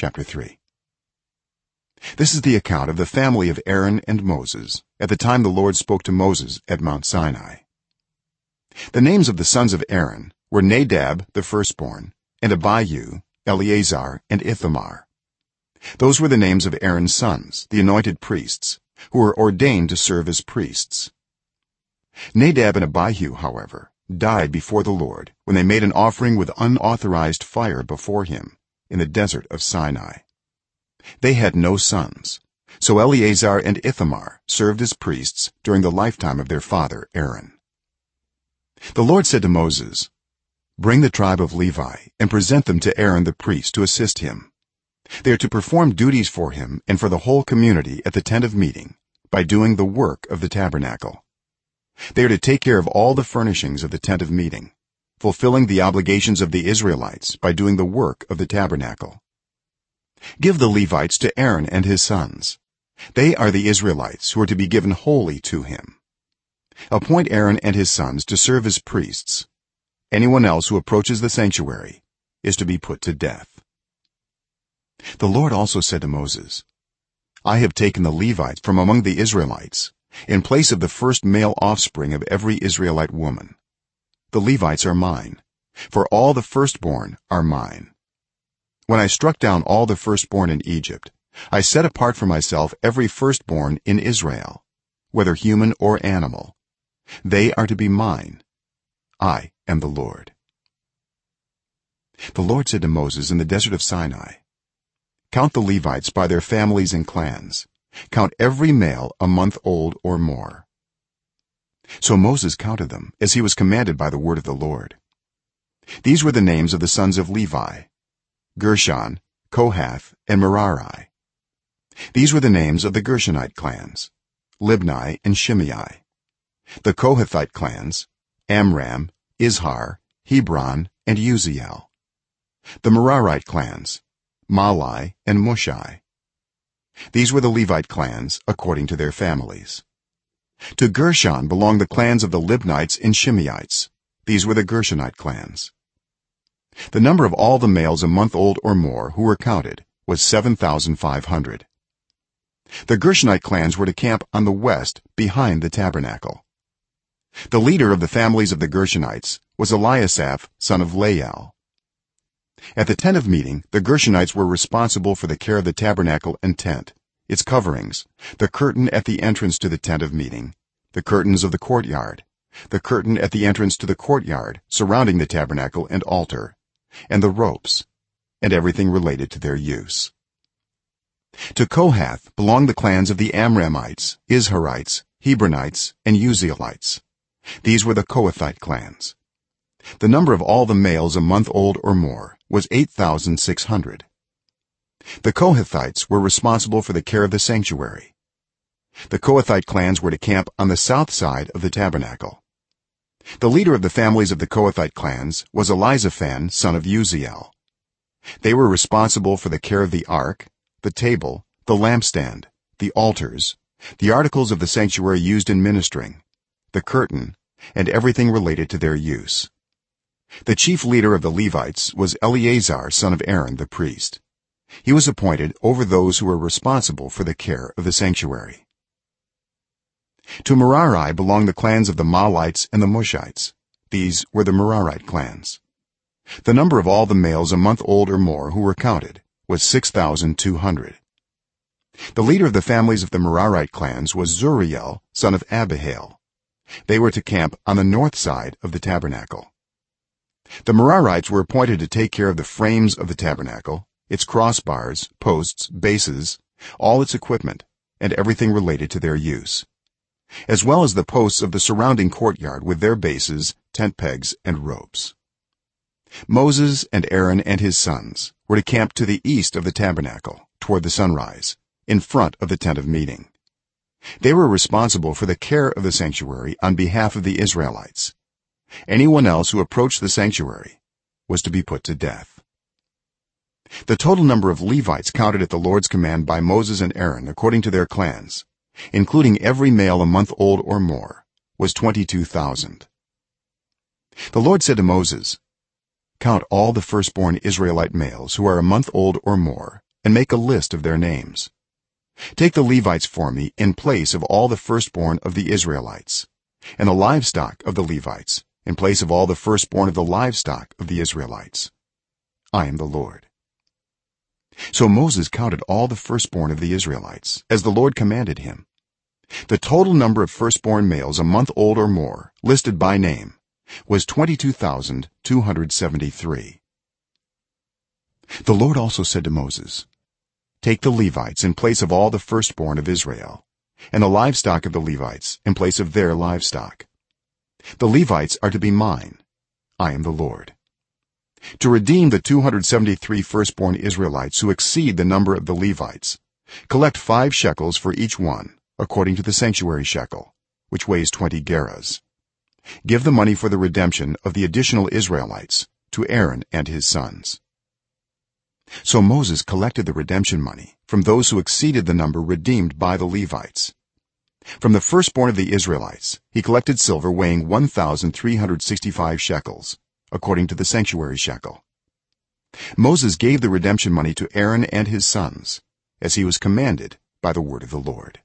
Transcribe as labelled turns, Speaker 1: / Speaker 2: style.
Speaker 1: chapter 3 this is the account of the family of aaron and moses at the time the lord spoke to moses at mount sinai. The names of the sons of aaron were nadab the firstborn and abihu eleazar and ithamar. Those were the names of aaron's sons the anointed priests who were ordained to serve as priests. Nadab and abihu however died before the lord when they made an offering with unauthorized fire before him in the desert of sinai. They had no sons. So eleazar and ithamar served as priests during the lifetime of their father aaron. The lord said to moses bring the tribe of levi and present them to aaron the priest to assist him. They are to perform duties for him and for the whole community at the tent of meeting by doing the work of the tabernacle. They are to take care of all the furnishings of the tent of meeting fulfilling the obligations of the israelites by doing the work of the tabernacle. Give the levites to aaron and his sons. They are the israelites who are to be given wholly to him. Appoint aaron and his sons to serve as priests. Anyone else who approaches the sanctuary is to be put to death. The lord also said to moses i have taken the levites from among the israelites in place of the first male offspring of every israelite woman the levites are mine for all the firstborn are mine. When i struck down all the firstborn in egypt i set apart for myself every firstborn in israel whether human or animal. They are to be mine. I am the lord. The lord said to moses in the desert of sinai count the levites by their families and clans. Count every male a month old or more so moses counted them as he was commanded by the word of the lord. These were the names of the sons of levi gershon kohath and merari. These were the names of the gershonite clans libni and shimei the kohathite clans amram izhar hebron and uzziel the merarite clans mahli and mushi these were the levite clans according to their families to gershon belonged the clans of the libnites and shimeites. These were the gershonite clans. The number of all the males a month old or more who were counted was 7500 the gershonite clans were to camp on the west behind the tabernacle. The leader of the families of the gershonites was eliasaph son of lael. At the tent of meeting the gershonites were responsible for the care of the tabernacle and tent its coverings the curtain at the entrance to the tent of meeting the curtains of the courtyard the curtain at the entrance to the courtyard surrounding the tabernacle and altar and the ropes and everything related to their use. To kohath belonged the clans of the amramites izharites hebronites and uzzielites these were the kohathite clans. The number of all the males a month old or more was 8600 the kohathites were responsible for the care of the sanctuary. The kohathite clans were to camp on the south side of the tabernacle. The leader of the families of the kohathite clans was elizaphan son of uzziel they were responsible for the care of the ark the table the lampstand the altars the articles of the sanctuary used in ministering the curtain and everything related to their use. The chief leader of the levites was eleazar son of aaron the priest he was appointed over those who were responsible for the care of the sanctuary. To merari belonged the clans of the mahlites and the mushites these were the merarite clans. The number of all the males a month old or more who were counted was 6200 the leader of the families of the merarite clans was zuriel son of abihail. They were to camp on the north side of the tabernacle. The merarites were appointed to take care of the frames of the tabernacle its crossbars posts bases all its equipment and everything related to their use as well as the posts of the surrounding courtyard with their bases tent pegs and ropes. Moses and aaron and his sons were to camp to the east of the tabernacle toward the sunrise in front of the tent of meeting. They were responsible for the care of the sanctuary on behalf of the israelites. Anyone else who approached the sanctuary was to be put to death the total number of levites counted at the lord's command by moses and aaron according to their clans including every male a month old or more was 22000 the lord said to moses count all the firstborn israelite males who are a month old or more and make a list of their names. Take the levites for me in place of all the firstborn of the israelites and the livestock of the levites in place of all the firstborn of the livestock of the israelites. I am the lord so moses counted all the firstborn of the israelites as the lord commanded him. The total number of firstborn males a month old or more listed by name was 22273 the lord also said to moses take the levites in place of all the firstborn of israel and the livestock of the levites in place of their livestock. The levites are to be mine. I am the lord to redeem the 273 firstborn israelites who exceed the number of the levites. Collect 5 shekels for each one according to the sanctuary shekel which weighs 20 gerahs. Give the money for the redemption of the additional israelites to aaron and his sons. So moses collected the redemption money from those who exceeded the number redeemed by the levites. From the firstborn of the israelites he collected silver weighing 1365 shekels according to the sanctuary shekel moses gave the redemption money to aaron and his sons as he was commanded by the word of the lord